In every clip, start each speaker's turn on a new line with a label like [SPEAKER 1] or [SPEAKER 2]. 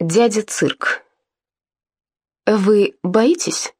[SPEAKER 1] Дядя цирк. Вы боитесь?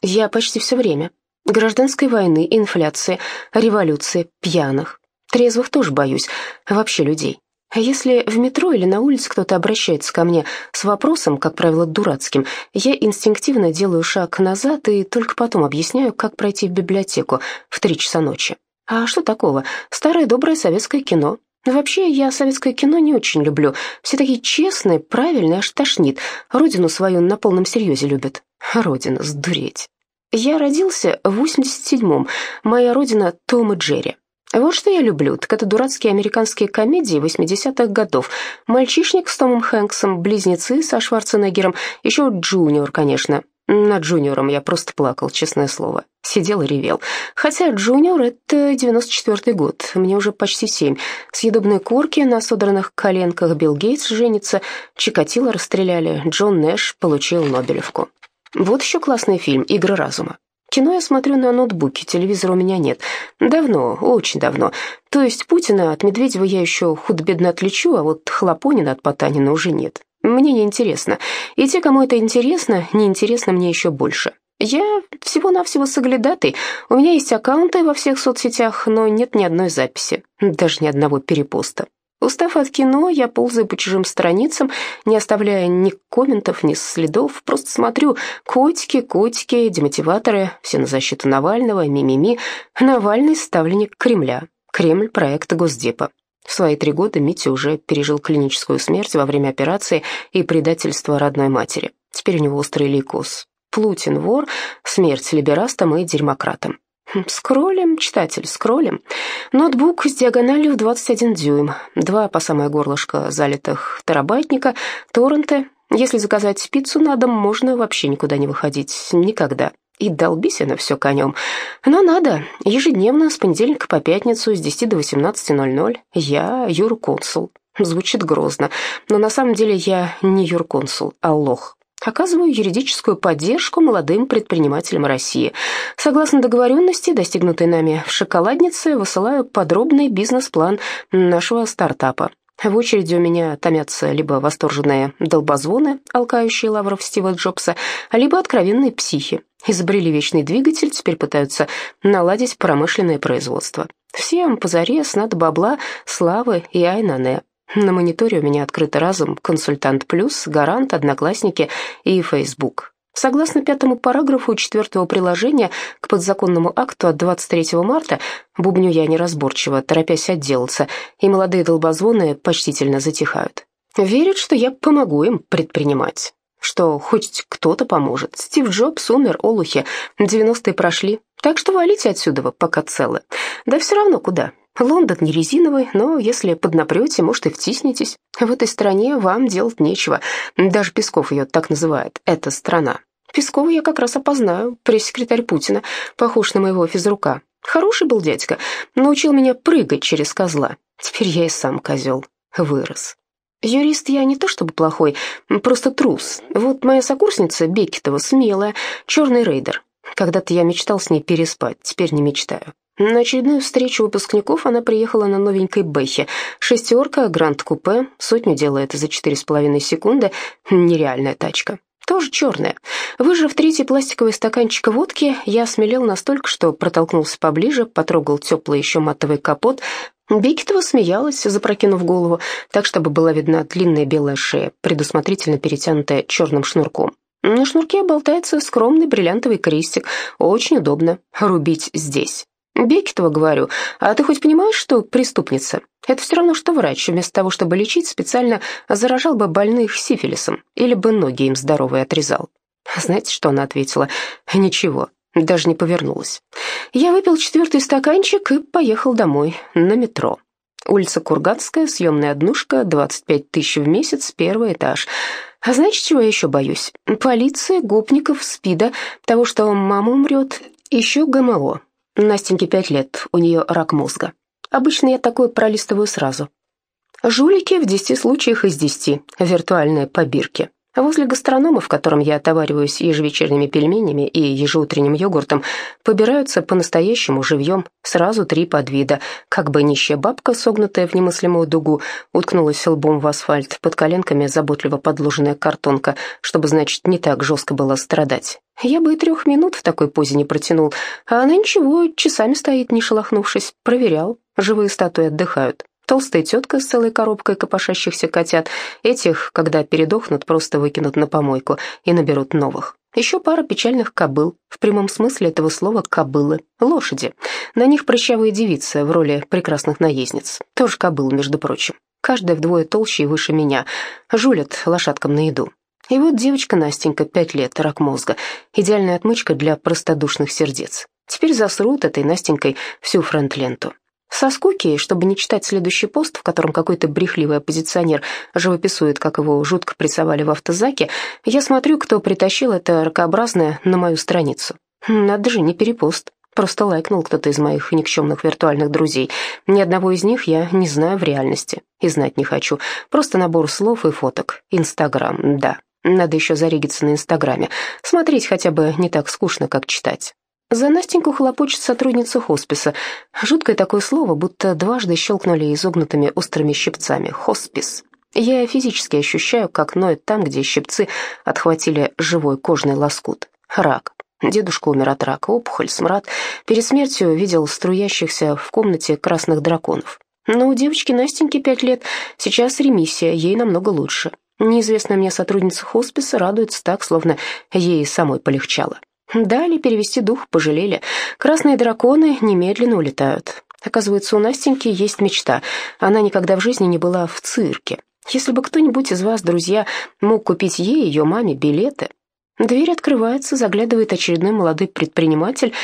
[SPEAKER 1] Я почти все время. Гражданской войны, инфляции, революции, пьяных. Трезвых тоже боюсь. Вообще людей. А если в метро или на улице кто-то обращается ко мне с вопросом, как правило, дурацким, я инстинктивно делаю шаг назад и только потом объясняю, как пройти в библиотеку в три часа ночи. А что такого? Старое доброе советское кино. Вообще, я советское кино не очень люблю. Все такие честные, правильные, аж тошнит. Родину свою на полном серьезе любят. Родина, сдуреть. Я родился в 87-м. Моя родина — Том и Джерри. Вот что я люблю, так это дурацкие американские комедии 80-х годов. «Мальчишник» с Томом Хэнксом, «Близнецы» со Шварценеггером, еще «Джуниор», конечно. Над Джуниором я просто плакал, честное слово. Сидел и ревел. Хотя Джуниор — это 94-й год, мне уже почти семь. Съедобные корки на содранных коленках, Билл Гейтс женится, Чикатило расстреляли, Джон Нэш получил Нобелевку. Вот еще классный фильм «Игры разума». Кино я смотрю на ноутбуке, телевизора у меня нет. Давно, очень давно. То есть Путина от Медведева я еще худо-бедно отличу, а вот Хлопонина от Потанина уже нет. Мне не интересно. И те, кому это интересно, не интересно мне еще больше. Я всего-навсего соглядатый. У меня есть аккаунты во всех соцсетях, но нет ни одной записи, даже ни одного перепоста. Устав от кино, я ползаю по чужим страницам, не оставляя ни комментов, ни следов, просто смотрю котики, котики, демотиваторы, все на защиту Навального, мимими. Навальный ставленник Кремля. Кремль – проект Госдепа. В свои три года Митя уже пережил клиническую смерть во время операции и предательство родной матери. Теперь у него острый лейкоз. Плутин – вор, смерть либерастам и дерьмократам. Хм, скроллим, читатель, скроллим. Ноутбук с диагональю в 21 дюйм, два по самое горлышко залитых терабайтника, торренты. Если заказать пиццу на дом, можно вообще никуда не выходить, никогда. И долбись она все конем. Но надо. Ежедневно, с понедельника по пятницу, с 10 до 18.00. Я юрконсул. Звучит грозно, но на самом деле я не юрконсул, а лох. Оказываю юридическую поддержку молодым предпринимателям России. Согласно договоренности, достигнутой нами в шоколаднице, высылаю подробный бизнес-план нашего стартапа. В очереди у меня томятся либо восторженные долбозвоны, алкающие лавров Стива Джобса, либо откровенные психи. Изобрели вечный двигатель, теперь пытаются наладить промышленное производство. Всем позарез надо бабла, славы и айнане. На мониторе у меня открытый разум, консультант плюс, гарант, одноклассники и Facebook. Согласно пятому параграфу четвертого приложения к подзаконному акту от 23 марта, бубню я неразборчиво, торопясь отделаться, и молодые долбозвоны почтительно затихают. Верят, что я помогу им предпринимать, что хоть кто-то поможет. Стив Джобс умер, олухи, 90-е прошли, так что валите отсюда, пока целы. Да все равно куда, Лондон не резиновый, но если поднапрете, может, и втиснетесь. В этой стране вам делать нечего. Даже Песков ее так называет. Это страна. Пескова я как раз опознаю, пресс-секретарь Путина, похож на моего физрука. Хороший был дядька, научил меня прыгать через козла. Теперь я и сам козел. Вырос. Юрист я не то чтобы плохой, просто трус. Вот моя сокурсница Бекетова смелая, черный рейдер. Когда-то я мечтал с ней переспать, теперь не мечтаю. На очередную встречу выпускников она приехала на новенькой Бэхе. Шестерка, гранд-купе, сотню делает за четыре с половиной секунды. Нереальная тачка. Тоже черная. Выжав третий пластиковый стаканчик водки, я смелел настолько, что протолкнулся поближе, потрогал теплый еще матовый капот. Бекетова смеялась, запрокинув голову, так, чтобы была видна длинная белая шея, предусмотрительно перетянутая черным шнурком. На шнурке болтается скромный бриллиантовый крестик. Очень удобно рубить здесь. Бекетова, говорю, а ты хоть понимаешь, что преступница? Это все равно, что врач, вместо того, чтобы лечить, специально заражал бы больных сифилисом или бы ноги им здоровые отрезал. Знаете, что она ответила? Ничего, даже не повернулась. Я выпил четвертый стаканчик и поехал домой, на метро. Улица Курганская, съемная однушка, 25 тысяч в месяц, первый этаж. А знаете, чего я еще боюсь? Полиция, гопников, СПИДа, того, что мама умрет, еще ГМО. Настеньке пять лет, у нее рак мозга. Обычно я такое пролистываю сразу. Жулики в десяти случаях из десяти, виртуальные побирки. Возле гастронома, в котором я отовариваюсь ежевечерними пельменями и ежеутренним йогуртом, побираются по-настоящему живьем сразу три подвида. Как бы нищая бабка, согнутая в немыслимую дугу, уткнулась лбом в асфальт, под коленками заботливо подложенная картонка, чтобы, значит, не так жестко было страдать. Я бы и трех минут в такой позе не протянул, а она ничего, часами стоит, не шелохнувшись. Проверял, живые статуи отдыхают. Толстая тетка с целой коробкой копошащихся котят. Этих, когда передохнут, просто выкинут на помойку и наберут новых. Еще пара печальных кобыл, в прямом смысле этого слова кобылы, лошади. На них прыщавые девицы в роли прекрасных наездниц. Тоже кобыл, между прочим. Каждая вдвое толще и выше меня. Жулят лошадкам на еду. И вот девочка Настенька, пять лет, рак мозга. Идеальная отмычка для простодушных сердец. Теперь засрут этой Настенькой всю фронт-ленту. Со скуки, чтобы не читать следующий пост, в котором какой-то брехливый оппозиционер живописует, как его жутко прессовали в автозаке, я смотрю, кто притащил это ракообразное на мою страницу. Надо же, не перепост. Просто лайкнул кто-то из моих никчемных виртуальных друзей. Ни одного из них я не знаю в реальности. И знать не хочу. Просто набор слов и фоток. Инстаграм, да. Надо еще зарегиться на Инстаграме. Смотреть хотя бы не так скучно, как читать. За Настеньку хлопочет сотрудница хосписа. Жуткое такое слово, будто дважды щелкнули изогнутыми острыми щипцами. Хоспис. Я физически ощущаю, как ноет там, где щипцы отхватили живой кожный лоскут. Рак. Дедушка умер от рака, опухоль, смрад. Перед смертью видел струящихся в комнате красных драконов. Но у девочки Настеньки пять лет, сейчас ремиссия, ей намного лучше. Неизвестная мне сотрудница хосписа радуется так, словно ей самой полегчало. Дали перевести дух, пожалели. Красные драконы немедленно улетают. Оказывается, у Настеньки есть мечта. Она никогда в жизни не была в цирке. Если бы кто-нибудь из вас, друзья, мог купить ей и ее маме билеты... Дверь открывается, заглядывает очередной молодой предприниматель.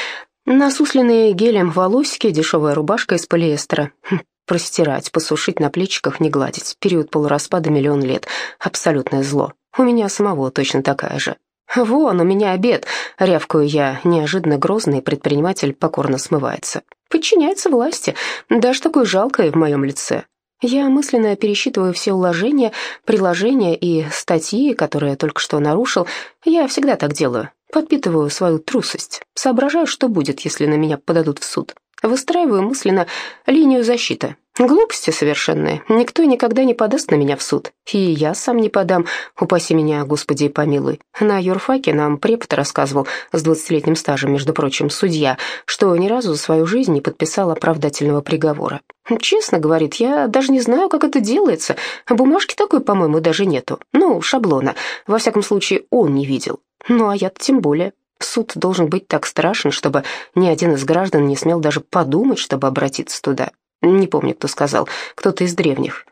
[SPEAKER 1] Насусленные гелем волосики, дешевая рубашка из полиэстера. Хм, простирать, посушить на плечиках, не гладить. Период полураспада миллион лет. Абсолютное зло. У меня самого точно такая же. «Вон, у меня обед!» — рявкаю я, неожиданно грозный предприниматель покорно смывается. Подчиняется власти, даже такой жалкой в моем лице. Я мысленно пересчитываю все уложения, приложения и статьи, которые я только что нарушил. Я всегда так делаю. Подпитываю свою трусость. Соображаю, что будет, если на меня подадут в суд. Выстраиваю мысленно линию защиты. Глупости совершенные. Никто никогда не подаст на меня в суд. И я сам не подам. Упаси меня, Господи, помилуй. На юрфаке нам препод рассказывал, с двадцатилетним стажем, между прочим, судья, что ни разу за свою жизнь не подписал оправдательного приговора. Честно, говорит, я даже не знаю, как это делается. Бумажки такой, по-моему, даже нету. Ну, шаблона. Во всяком случае, он не видел. Ну, а я-то тем более. Суд должен быть так страшен, чтобы ни один из граждан не смел даже подумать, чтобы обратиться туда. Не помню, кто сказал, кто-то из древних.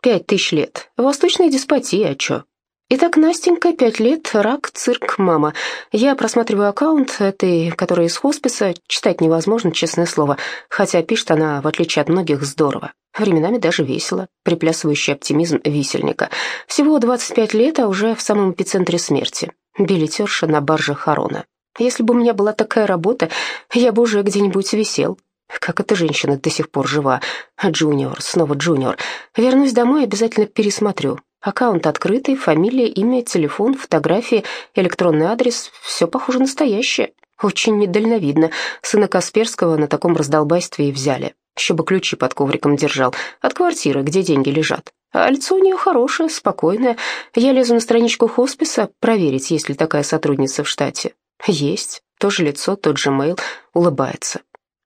[SPEAKER 1] Пять тысяч лет. Восточная деспотия, а чё? Итак, Настенька, пять лет, рак, цирк, мама. Я просматриваю аккаунт этой, которая из хосписа, читать невозможно, честное слово, хотя пишет она, в отличие от многих, здорово. Временами даже весело, приплясывающий оптимизм висельника. Всего 25 лет, а уже в самом эпицентре смерти билетерша на барже Харона. Если бы у меня была такая работа, я бы уже где-нибудь висел. Как эта женщина до сих пор жива? Джуниор, снова Джуниор. Вернусь домой, обязательно пересмотрю. Аккаунт открытый, фамилия, имя, телефон, фотографии, электронный адрес. Все похоже настоящее. Очень недальновидно. Сына Касперского на таком раздолбайстве и взяли. Еще бы ключи под ковриком держал. От квартиры, где деньги лежат. А лицо у нее хорошее, спокойное. Я лезу на страничку хосписа проверить, есть ли такая сотрудница в штате. Есть. То же лицо, тот же мейл. Улыбается.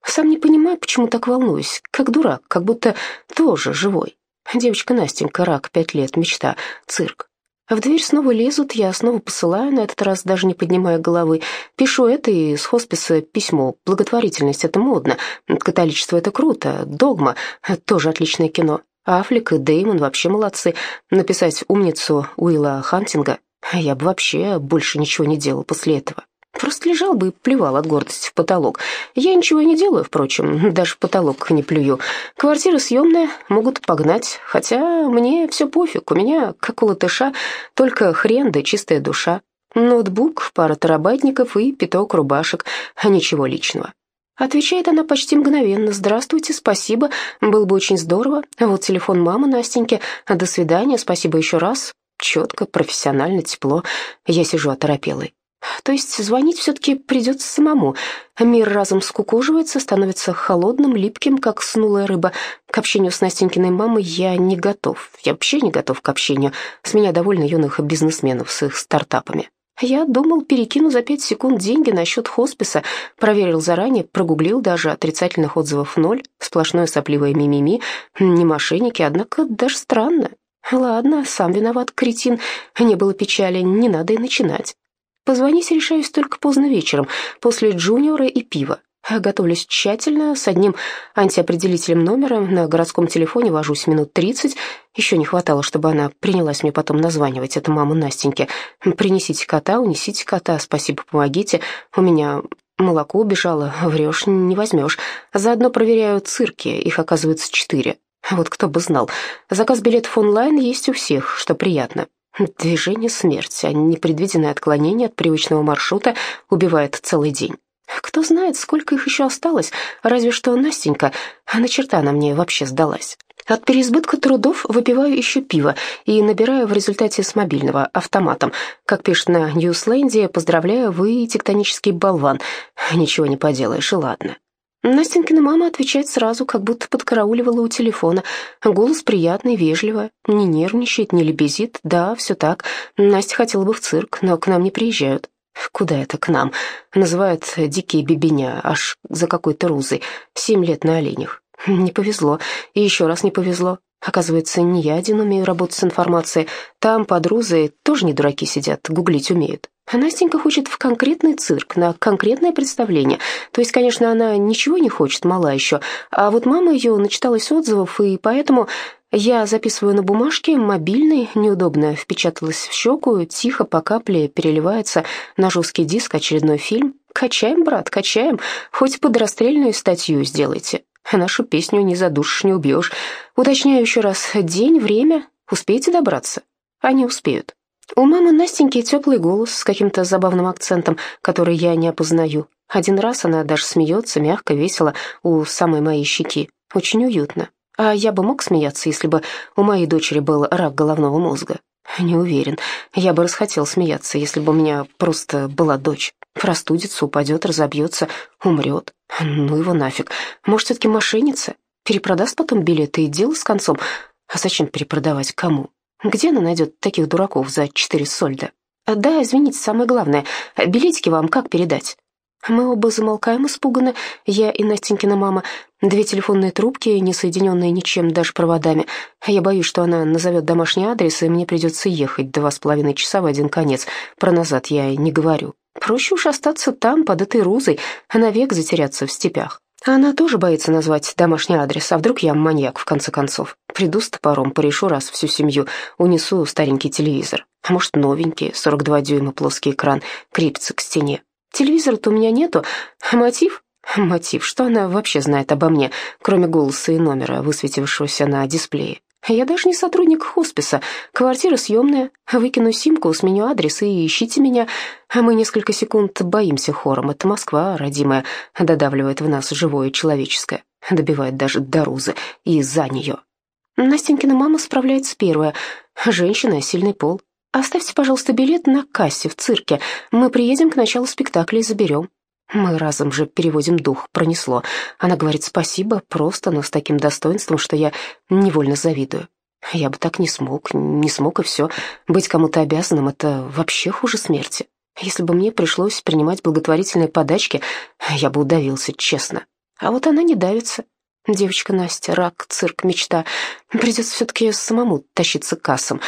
[SPEAKER 1] Сам не понимаю, почему так волнуюсь. Как дурак, как будто тоже живой. Девочка Настенька, рак, пять лет, мечта, цирк. В дверь снова лезут, я снова посылаю, на этот раз даже не поднимая головы. Пишу это и с хосписа письмо. Благотворительность — это модно, католичество — это круто, догма — тоже отличное кино. Аффлек и Деймон вообще молодцы. Написать умницу Уилла Хантинга. Я бы вообще больше ничего не делал после этого. Просто лежал бы и плевал от гордости в потолок. Я ничего не делаю, впрочем, даже в потолок не плюю. Квартира съемная, могут погнать, хотя мне все пофиг, у меня, как у латыша, только хрен да чистая душа. Ноутбук, пара терабайтников и пяток рубашек, а ничего личного. Отвечает она почти мгновенно. «Здравствуйте, спасибо, было бы очень здорово. Вот телефон мамы Настеньки. До свидания, спасибо еще раз». четко, профессионально, тепло. Я сижу оторопелой. То есть звонить все-таки придется самому. Мир разом скукоживается, становится холодным, липким, как снулая рыба. К общению с Настенькиной мамой я не готов. Я вообще не готов к общению. С меня довольно юных бизнесменов с их стартапами. Я думал, перекину за пять секунд деньги на счет хосписа, проверил заранее, прогуглил даже, отрицательных отзывов ноль, сплошное сопливое мимими, не мошенники, однако даже странно. Ладно, сам виноват, кретин, не было печали, не надо и начинать. Позвонить решаюсь только поздно вечером, после джуниора и пива. Готовлюсь тщательно, с одним антиопределителем номера, на городском телефоне вожусь минут тридцать. Еще не хватало, чтобы она принялась мне потом названивать, это мама Настеньки. «Принесите кота, унесите кота, спасибо, помогите. У меня молоко убежало, врешь, не возьмешь. Заодно проверяю цирки, их оказывается четыре. Вот кто бы знал. Заказ билетов онлайн есть у всех, что приятно. Движение смерти, а непредвиденное отклонение от привычного маршрута убивает целый день. Кто знает, сколько их еще осталось, разве что Настенька, а на черта она мне вообще сдалась. От переизбытка трудов выпиваю еще пиво и набираю в результате с мобильного автоматом. Как пишет на Ньюсленде, поздравляю, вы тектонический болван. Ничего не поделаешь, и ладно. Настенькина мама отвечает сразу, как будто подкарауливала у телефона. Голос приятный, вежливый, не нервничает, не лебезит. Да, все так. Настя хотела бы в цирк, но к нам не приезжают. Куда это к нам? Называют дикие бебеня, аж за какой-то рузой. Семь лет на оленях. Не повезло. И еще раз не повезло. Оказывается, не я один умею работать с информацией. Там под Рузой тоже не дураки сидят, гуглить умеют. А Настенька хочет в конкретный цирк, на конкретное представление. То есть, конечно, она ничего не хочет, мала еще. А вот мама ее начиталась отзывов, и поэтому я записываю на бумажке, мобильный, неудобно впечаталась в щеку, тихо по капле переливается на жесткий диск очередной фильм. Качаем, брат, качаем, хоть под расстрельную статью сделайте. Нашу песню не задушишь, не убьешь. Уточняю еще раз, день, время, успеете добраться? Они успеют. У мамы Настеньки теплый голос с каким-то забавным акцентом, который я не опознаю. Один раз она даже смеется, мягко, весело, у самой моей щеки. Очень уютно. А я бы мог смеяться, если бы у моей дочери был рак головного мозга. Не уверен. Я бы расхотел смеяться, если бы у меня просто была дочь. Простудится, упадет, разобьется, умрет. Ну его нафиг. Может, все-таки мошенница? Перепродаст потом билеты и дело с концом. А зачем перепродавать кому? Где она найдет таких дураков за четыре сольда? Да, извините, самое главное, билетики вам как передать? Мы оба замолкаем испуганно, я и Настенькина мама. Две телефонные трубки, не соединенные ничем, даже проводами. Я боюсь, что она назовет домашний адрес, и мне придется ехать два с половиной часа в один конец. Про назад я не говорю. Проще уж остаться там, под этой рузой, а навек затеряться в степях. Она тоже боится назвать домашний адрес, а вдруг я маньяк, в конце концов. Приду с топором, порешу раз всю семью, унесу старенький телевизор. А может, новенький, 42 дюйма, плоский экран, крепится к стене. Телевизора-то у меня нету. Мотив? Мотив. Что она вообще знает обо мне, кроме голоса и номера, высветившегося на дисплее? Я даже не сотрудник хосписа. Квартира съемная. Выкину симку, сменю адрес и ищите меня. А мы несколько секунд боимся хором. Это Москва, родимая, додавливает в нас живое человеческое. Добивает даже до Рузы и за нее. Настенькина мама справляется первая. Женщина, сильный пол. Оставьте, пожалуйста, билет на кассе в цирке. Мы приедем к началу спектакля и заберем. Мы разом же переводим дух, пронесло. Она говорит спасибо, просто, но с таким достоинством, что я невольно завидую. Я бы так не смог, не смог и все. Быть кому-то обязанным — это вообще хуже смерти. Если бы мне пришлось принимать благотворительные подачки, я бы удавился, честно. А вот она не давится. Девочка Настя, рак, цирк, мечта. Придется все-таки самому тащиться к кассам.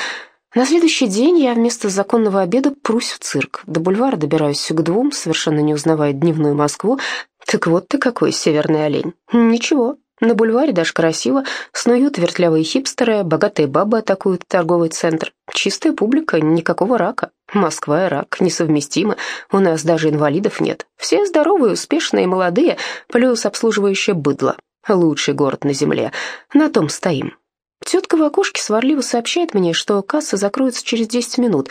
[SPEAKER 1] На следующий день я вместо законного обеда прусь в цирк. До бульвара добираюсь к двум, совершенно не узнавая дневную Москву. Так вот ты какой северный олень. Ничего, на бульваре даже красиво. Снуют вертлявые хипстеры, богатые бабы атакуют торговый центр. Чистая публика, никакого рака. Москва и рак несовместимы. У нас даже инвалидов нет. Все здоровые, успешные, молодые, плюс обслуживающее быдло. Лучший город на земле. На том стоим. Тетка в окошке сварливо сообщает мне, что касса закроется через 10 минут.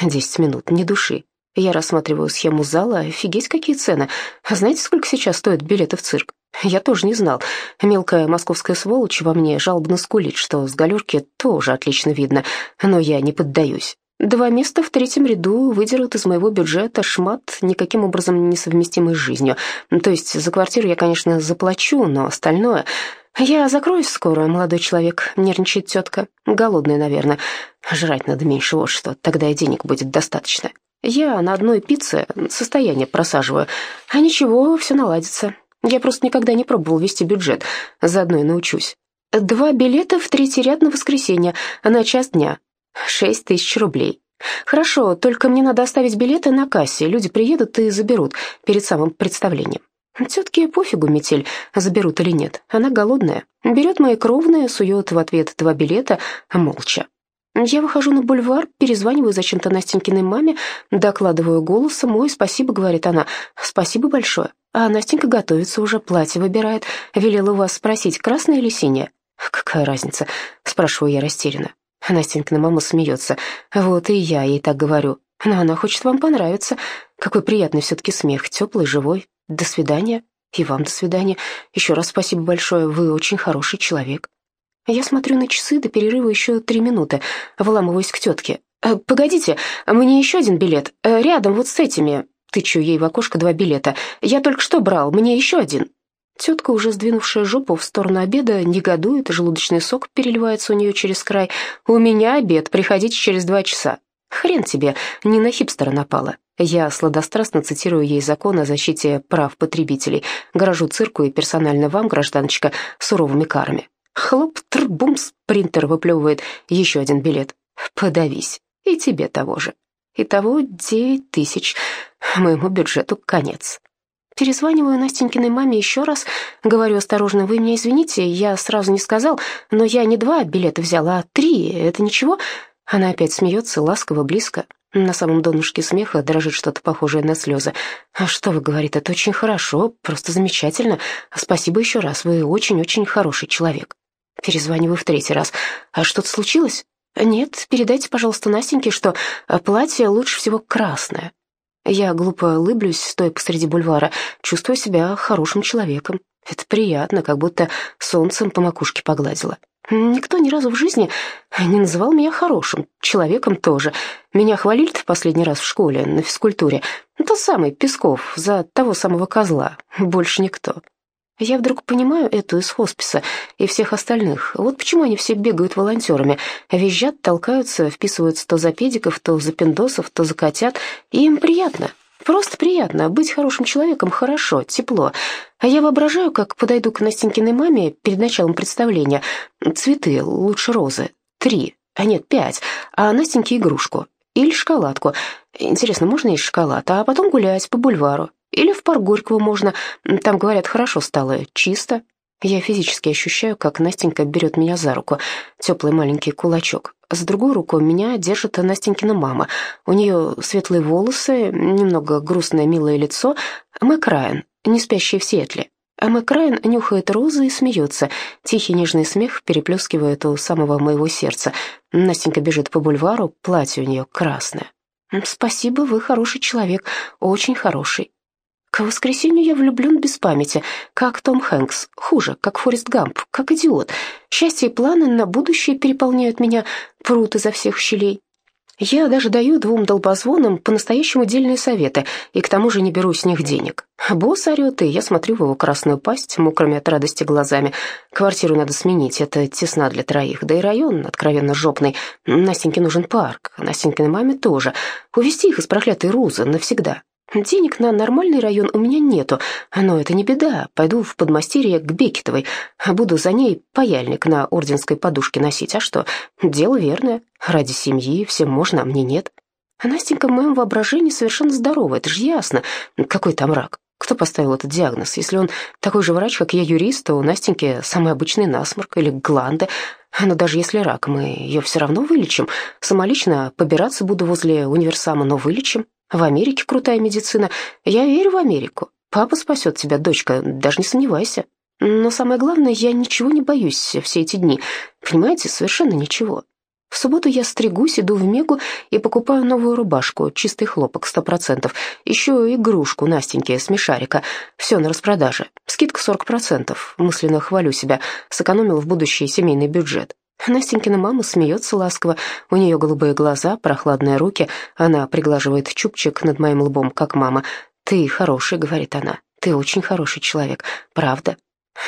[SPEAKER 1] 10 минут, не души. Я рассматриваю схему зала. Офигеть, какие цены. Знаете, сколько сейчас стоят билеты в цирк? Я тоже не знал. Мелкая московская сволочь во мне жалобно скулит, что с галерки тоже отлично видно. Но я не поддаюсь. Два места в третьем ряду выдерут из моего бюджета шмат, никаким образом не совместимый с жизнью. То есть за квартиру я, конечно, заплачу, но остальное... «Я закроюсь скоро, молодой человек», — нервничает тетка. «Голодная, наверное. Жрать надо меньше, вот что, тогда и денег будет достаточно. Я на одной пицце состояние просаживаю. А ничего, все наладится. Я просто никогда не пробовал вести бюджет, заодно и научусь. Два билета в третий ряд на воскресенье, на час дня. Шесть тысяч рублей. Хорошо, только мне надо оставить билеты на кассе, люди приедут и заберут перед самым представлением. Тетке пофигу, метель, заберут или нет. Она голодная. Берет мои кровные, сует в ответ два билета, молча. Я выхожу на бульвар, перезваниваю зачем-то Настенькиной маме, докладываю голосом. «Ой, спасибо», — говорит она, — «спасибо большое». А Настенька готовится уже, платье выбирает. Велела у вас спросить, красное или синее? «Какая разница?» — спрашиваю я растерянно. Настенькина мама смеется. «Вот и я ей так говорю. Но она хочет вам понравиться. Какой приятный все-таки смех, теплый, живой. До свидания. И вам до свидания. Еще раз спасибо большое, вы очень хороший человек». Я смотрю на часы, до перерыва еще три минуты, выламываюсь к тетке. «Э, «Погодите, мне еще один билет, э, рядом вот с этими». Тычу ей в окошко два билета. «Я только что брал, мне еще один». Тетка, уже сдвинувшая жопу в сторону обеда, негодует, желудочный сок переливается у нее через край. «У меня обед, приходите через два часа». «Хрен тебе, не на хипстера напала». Я сладострастно цитирую ей закон о защите прав потребителей. Гаражу цирку и персонально вам, гражданочка, суровыми карами. Хлоп, трбумс, принтер выплевывает еще один билет. Подавись. И тебе того же. Итого девять тысяч. Моему бюджету конец. Перезваниваю Настенькиной маме еще раз. Говорю осторожно, вы меня извините, я сразу не сказал, но я не два билета взяла, а три. Это ничего? Она опять смеется, ласково, близко. На самом донышке смеха дрожит что-то похожее на слезы. «А что вы, — говорит, — это очень хорошо, просто замечательно. Спасибо еще раз, вы очень-очень хороший человек». Перезваниваю в третий раз. «А что-то случилось?» «Нет, передайте, пожалуйста, Настеньке, что платье лучше всего красное». Я глупо улыблюсь, стоя посреди бульвара, чувствую себя хорошим человеком. Это приятно, как будто солнцем по макушке погладило. Никто ни разу в жизни не называл меня хорошим, человеком тоже. Меня хвалили в последний раз в школе, на физкультуре. Тот самый Песков, за того самого козла, больше никто. Я вдруг понимаю эту из хосписа и всех остальных. Вот почему они все бегают волонтерами, визжат, толкаются, вписываются то за педиков, то за пиндосов, то за котят. И им приятно, просто приятно. Быть хорошим человеком хорошо, тепло. А я воображаю, как подойду к Настенькиной маме перед началом представления. Цветы, лучше розы. Три, а нет, пять. А Настеньке игрушку. Или шоколадку. Интересно, можно есть шоколад? А потом гулять по бульвару. Или в парк Горького можно. Там, говорят, хорошо стало, чисто. Я физически ощущаю, как Настенька берет меня за руку, теплый маленький кулачок. За другую руку меня держит Настенькина мама. У нее светлые волосы, немного грустное милое лицо. Мэг Райан, не спящий в Сиэтле. А Мэг Райан нюхает розы и смеется. Тихий нежный смех переплескивает у самого моего сердца. Настенька бежит по бульвару, платье у нее красное. «Спасибо, вы хороший человек, очень хороший». К воскресенью я влюблен без памяти, как Том Хэнкс, хуже, как Форест Гамп, как идиот. Счастье и планы на будущее переполняют меня, прут изо всех щелей. Я даже даю двум долбозвонам по-настоящему дельные советы, и к тому же не беру с них денег. Босс орет, и я смотрю в его красную пасть, мокрыми от радости глазами. Квартиру надо сменить, это тесно для троих, да и район откровенно жопный. Настеньке нужен парк, Настенькиной маме тоже. Увести их из проклятой Рузы навсегда. Денег на нормальный район у меня нету, но это не беда. Пойду в подмастерье к Бекетовой, буду за ней паяльник на орденской подушке носить. А что, дело верное. Ради семьи всем можно, а мне нет. А Настенька в моем воображении совершенно здорова, это же ясно. Какой там рак? Кто поставил этот диагноз? Если он такой же врач, как я юрист, то у Настеньки самый обычный насморк или гланды. Но даже если рак, мы ее все равно вылечим. Самолично побираться буду возле универсама, но вылечим. В Америке крутая медицина. Я верю в Америку. Папа спасет тебя, дочка, даже не сомневайся. Но самое главное, я ничего не боюсь все эти дни. Понимаете, совершенно ничего. В субботу я стригусь, иду в Мегу и покупаю новую рубашку, чистый хлопок, сто процентов. Еще игрушку Настеньке, смешарика. Все на распродаже. Скидка сорок процентов. Мысленно хвалю себя. Сэкономил в будущий семейный бюджет. Настенькина мама смеется ласково. У нее голубые глаза, прохладные руки. Она приглаживает чубчик над моим лбом, как мама. «Ты хороший», — говорит она. «Ты очень хороший человек. Правда.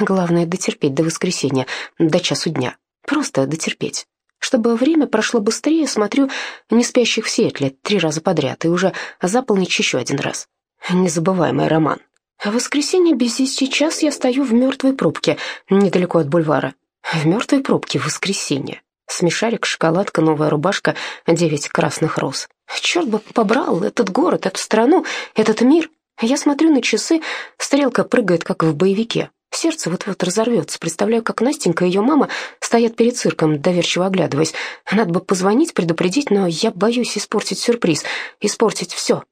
[SPEAKER 1] Главное — дотерпеть до воскресенья, до часу дня. Просто дотерпеть». Чтобы время прошло быстрее, смотрю «Не спящих в Сиэтле» три раза подряд и уже за полночь еще один раз. Незабываемый роман. В воскресенье без десяти час я стою в мертвой пробке, недалеко от бульвара. В мертвой пробке в воскресенье. Смешарик, шоколадка, новая рубашка, девять красных роз. Черт бы побрал этот город, эту страну, этот мир. Я смотрю на часы, стрелка прыгает, как в боевике. Сердце вот-вот разорвется. Представляю, как Настенька и ее мама стоят перед цирком, доверчиво оглядываясь. Надо бы позвонить, предупредить, но я боюсь испортить сюрприз, испортить все.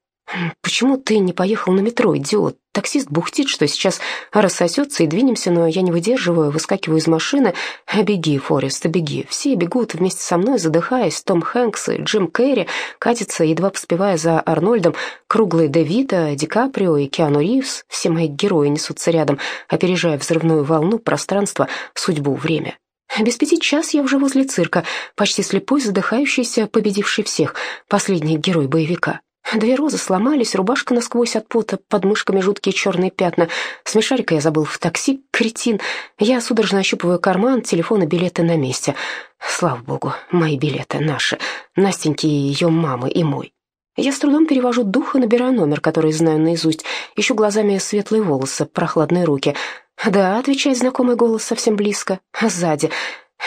[SPEAKER 1] «Почему ты не поехал на метро, идиот? Таксист бухтит, что сейчас рассосется и двинемся, но я не выдерживаю, выскакиваю из машины. Беги, Форест, беги. Все бегут вместе со мной, задыхаясь. Том Хэнкс и Джим Керри катятся, едва поспевая за Арнольдом. Круглый Девита, Ди Каприо и Киану Ривз. Все мои герои несутся рядом, опережая взрывную волну, пространство, судьбу, время. Без пяти час я уже возле цирка, почти слепой, задыхающийся, победивший всех, последний герой боевика. Две розы сломались, рубашка насквозь от пота, под мышками жуткие черные пятна. Смешарика я забыл в такси, кретин. Я судорожно ощупываю карман, телефон и билеты на месте. Слава богу, мои билеты наши, Настеньки и ее мамы и мой. Я с трудом перевожу дух и набираю номер, который знаю наизусть. Ищу глазами светлые волосы, прохладные руки. «Да», — отвечает знакомый голос совсем близко, сзади.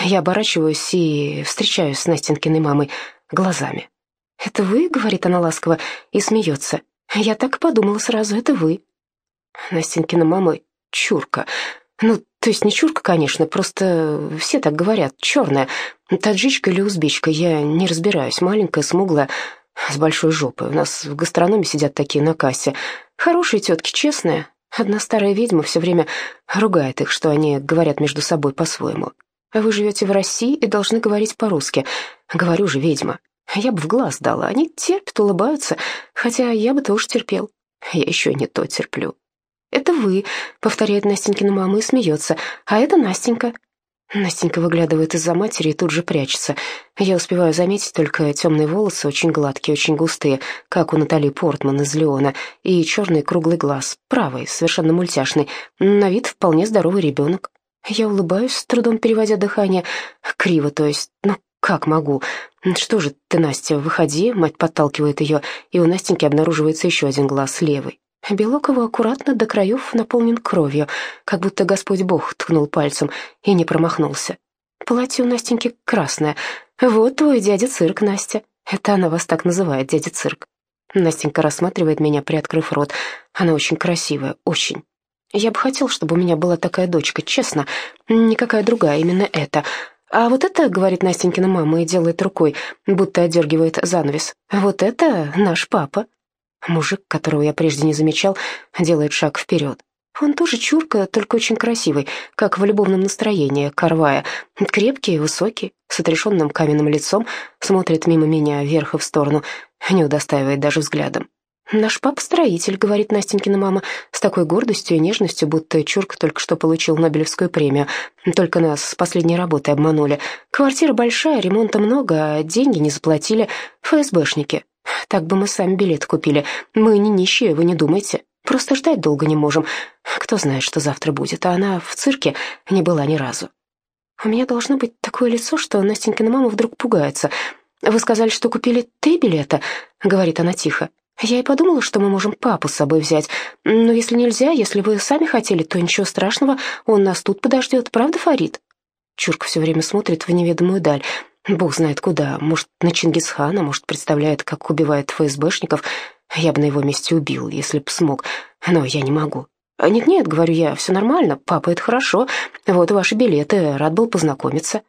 [SPEAKER 1] Я оборачиваюсь и встречаюсь с Настенькиной мамой глазами. «Это вы?» — говорит она ласково и смеется. «Я так подумала сразу, это вы». Настенькина мама чурка. Ну, то есть не чурка, конечно, просто все так говорят, черная. Таджичка или узбечка, я не разбираюсь, маленькая, смуглая, с большой жопой. У нас в гастрономе сидят такие на кассе. Хорошие тетки, честные. Одна старая ведьма все время ругает их, что они говорят между собой по-своему. Вы живете в России и должны говорить по-русски. Говорю же, ведьма. Я бы в глаз дала. Они терпят, улыбаются, хотя я бы тоже терпел. Я еще не то терплю. «Это вы», — повторяет Настенькина мама и смеется. «А это Настенька». Настенька выглядывает из-за матери и тут же прячется. Я успеваю заметить только темные волосы, очень гладкие, очень густые, как у Натали Портман из «Леона», и черный круглый глаз, правый, совершенно мультяшный, на вид вполне здоровый ребенок. Я улыбаюсь, с трудом переводя дыхание, криво, то есть, ну как могу? Что же ты, Настя, выходи, мать подталкивает ее, и у Настеньки обнаруживается еще один глаз, левый. Белок его аккуратно до краев наполнен кровью, как будто Господь Бог ткнул пальцем и не промахнулся. Платье у Настеньки красное. Вот твой дядя цирк, Настя. Это она вас так называет, дядя цирк. Настенька рассматривает меня, приоткрыв рот. Она очень красивая, очень. Я бы хотел, чтобы у меня была такая дочка, честно. Никакая другая, именно эта. «А вот это, — говорит Настенькина мама и делает рукой, будто отдергивает занавес, — вот это наш папа». Мужик, которого я прежде не замечал, делает шаг вперед. Он тоже чурка, только очень красивый, как в любовном настроении, корвая. Крепкий, высокий, с отрешенным каменным лицом, смотрит мимо меня вверх и в сторону, не удостаивает даже взглядом. «Наш папа строитель», — говорит Настенькина мама, с такой гордостью и нежностью, будто Чурк только что получил Нобелевскую премию. Только нас с последней работой обманули. Квартира большая, ремонта много, а деньги не заплатили. ФСБшники. Так бы мы сами билет купили. Мы не нищие, вы не думайте. Просто ждать долго не можем. Кто знает, что завтра будет, а она в цирке не была ни разу. У меня должно быть такое лицо, что Настенькина мама вдруг пугается. «Вы сказали, что купили три билета?» — говорит она тихо. Я и подумала, что мы можем папу с собой взять. Но если нельзя, если вы сами хотели, то ничего страшного, он нас тут подождет, правда, Фарид?» Чурка все время смотрит в неведомую даль. Бог знает куда. Может, на Чингисхана, может, представляет, как убивает ФСБшников. Я бы на его месте убил, если б смог. Но я не могу. «Нет-нет», — говорю я, — «все нормально, папа, это хорошо. Вот ваши билеты, рад был познакомиться».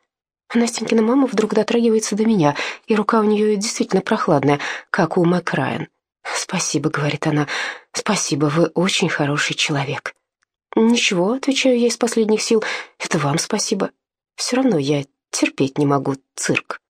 [SPEAKER 1] Настенькина мама вдруг дотрагивается до меня, и рука у нее действительно прохладная, как у Мэк Райан. «Спасибо», — говорит она, — «спасибо, вы очень хороший человек». «Ничего», — отвечаю я из последних сил, — «это вам спасибо. Все равно я терпеть не могу цирк».